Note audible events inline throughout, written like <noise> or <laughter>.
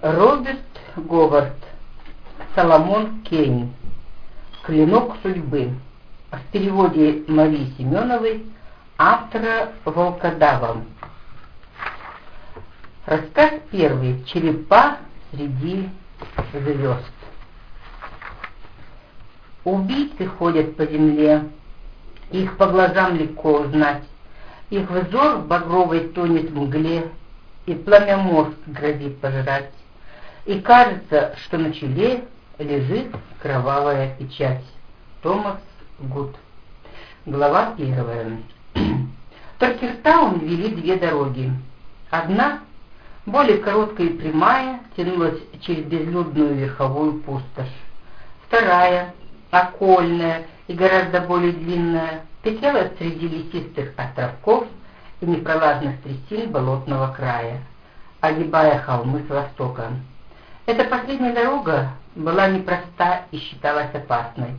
Роберт Говард, Соломон Кейн, «Клинок судьбы». В переводе Марии Семеновой, автора Волкодава. Рассказ первый. Черепа среди звезд. Убийцы ходят по земле, их по глазам легко узнать. Их взор багровый тонет в мгле, и пламя мозг грозит пожрать и кажется, что на челе лежит кровавая печать. Томас Гуд. Глава первая. В <clears throat> Торкертаун вели две дороги. Одна, более короткая и прямая, тянулась через безлюдную верховую пустошь. Вторая, окольная и гораздо более длинная, петляла среди лесистых островков и непролазных трясин болотного края, огибая холмы с востока. Эта последняя дорога была непроста и считалась опасной.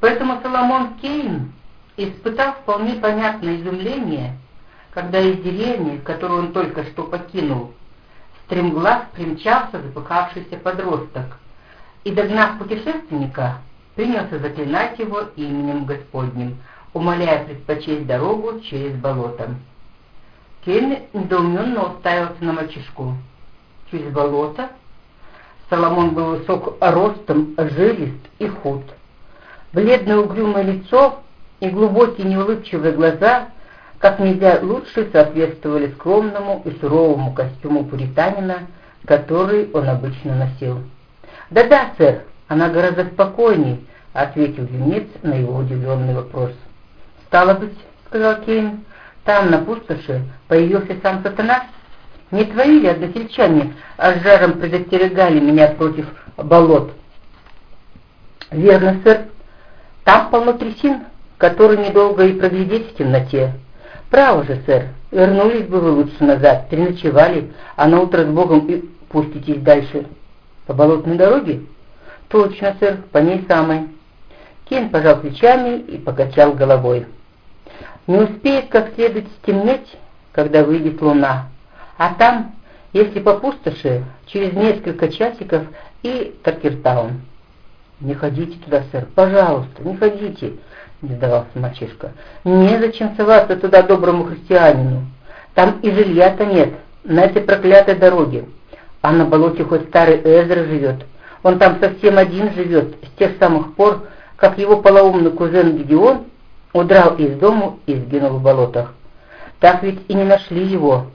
Поэтому Соломон Кейн испытал вполне понятное изумление, когда из деревни, которую он только что покинул, стремглав примчался запыхавшийся подросток и, догнав путешественника, принялся заклинать его именем Господним, умоляя предпочесть дорогу через болото. Кейн недоуменно уставился на мальчишку. «Через болото?» Соломон был высок ростом, жилист и худ. Бледное угрюмое лицо и глубокие неулыбчивые глаза как нельзя лучше соответствовали скромному и суровому костюму пуританина, который он обычно носил. «Да-да, сэр, она гораздо спокойнее», — ответил юнец на его удивленный вопрос. «Стало быть», — сказал Кейн, — «там, на пустоши, появился сам сатана?» Не твои ли односельчане а с жаром предостерегали меня против болот? Верно, сэр. Там полно трясин, которые недолго и проглядеть в темноте. Право же, сэр, вернулись бы вы лучше назад, переночевали, а на утро с Богом и пуститесь дальше. По болотной дороге? Точно, сэр, по ней самой. Кен пожал плечами и покачал головой. Не успеет как следует стемнеть, когда выйдет луна. А там, если по пустоши, через несколько часиков и Таркертаун. «Не ходите туда, сэр, пожалуйста, не ходите», — не сдавался мальчишка. «Незачем соваться туда доброму христианину. Там и жилья-то нет, на этой проклятой дороге. А на болоте хоть старый Эзра живет. Он там совсем один живет с тех самых пор, как его полоумный кузен Гедеон удрал из дому и сгинул в болотах. Так ведь и не нашли его,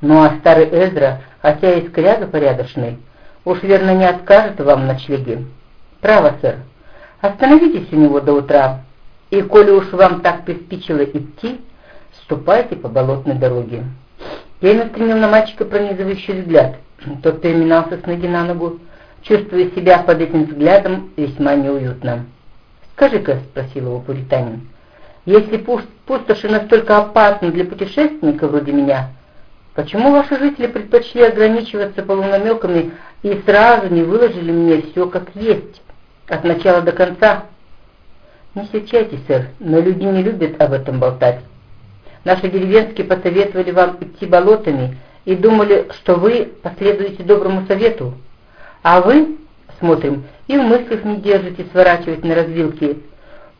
ну а старый Эзра, хотя и скряга порядочный, уж верно не откажет вам в ночлеге. Право, сэр, остановитесь у него до утра, и коли уж вам так приспичило идти, ступайте по болотной дороге. Я устремил на мальчика пронизывающий взгляд. Тот переминался с ноги на ногу, чувствуя себя под этим взглядом весьма неуютно. «Скажи-ка», — спросил его пуританин, — «если пустоши настолько опасны для путешественника вроде меня, Почему ваши жители предпочли ограничиваться полунамеками и сразу не выложили мне все как есть, от начала до конца? Не серчайте, сэр, но люди не любят об этом болтать. Наши деревенские посоветовали вам идти болотами и думали, что вы последуете доброму совету. А вы, смотрим, и в мыслях не держите сворачивать на развилки.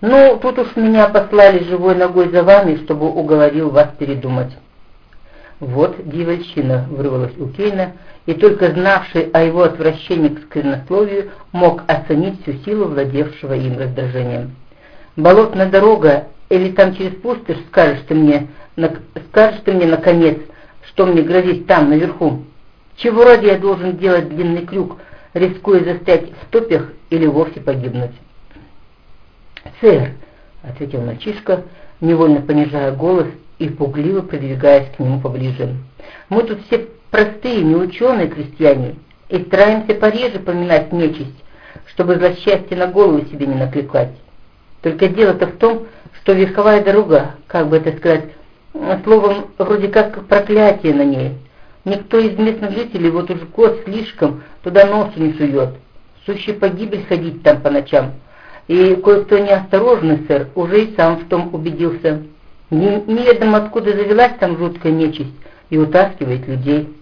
Ну, тут уж меня послали живой ногой за вами, чтобы уговорил вас передумать. Вот дьявольщина вырвалась у Кейна, и только знавший о его отвращении к сквернословию мог оценить всю силу владевшего им раздражением. «Болотная дорога, или там через пустошь, скажешь ты мне, на, скажешь ты мне, наконец, что мне грозит там, наверху? Чего ради я должен делать длинный крюк, рискуя застрять в топях или вовсе погибнуть?» «Сэр», — ответил мальчишка, невольно понижая голос и пугливо продвигаясь к нему поближе. «Мы тут все простые, неученые крестьяне, и стараемся пореже поминать нечисть, чтобы злосчастье на голову себе не накликать. Только дело-то в том, что верховая дорога, как бы это сказать, словом, вроде как проклятие на ней. Никто из местных жителей вот уж год слишком туда носу не сует. Сущая погибель ходить там по ночам. И кое-кто неосторожный, сэр, уже и сам в том убедился. Неведомо откуда завелась там жуткая нечисть и утаскивает людей.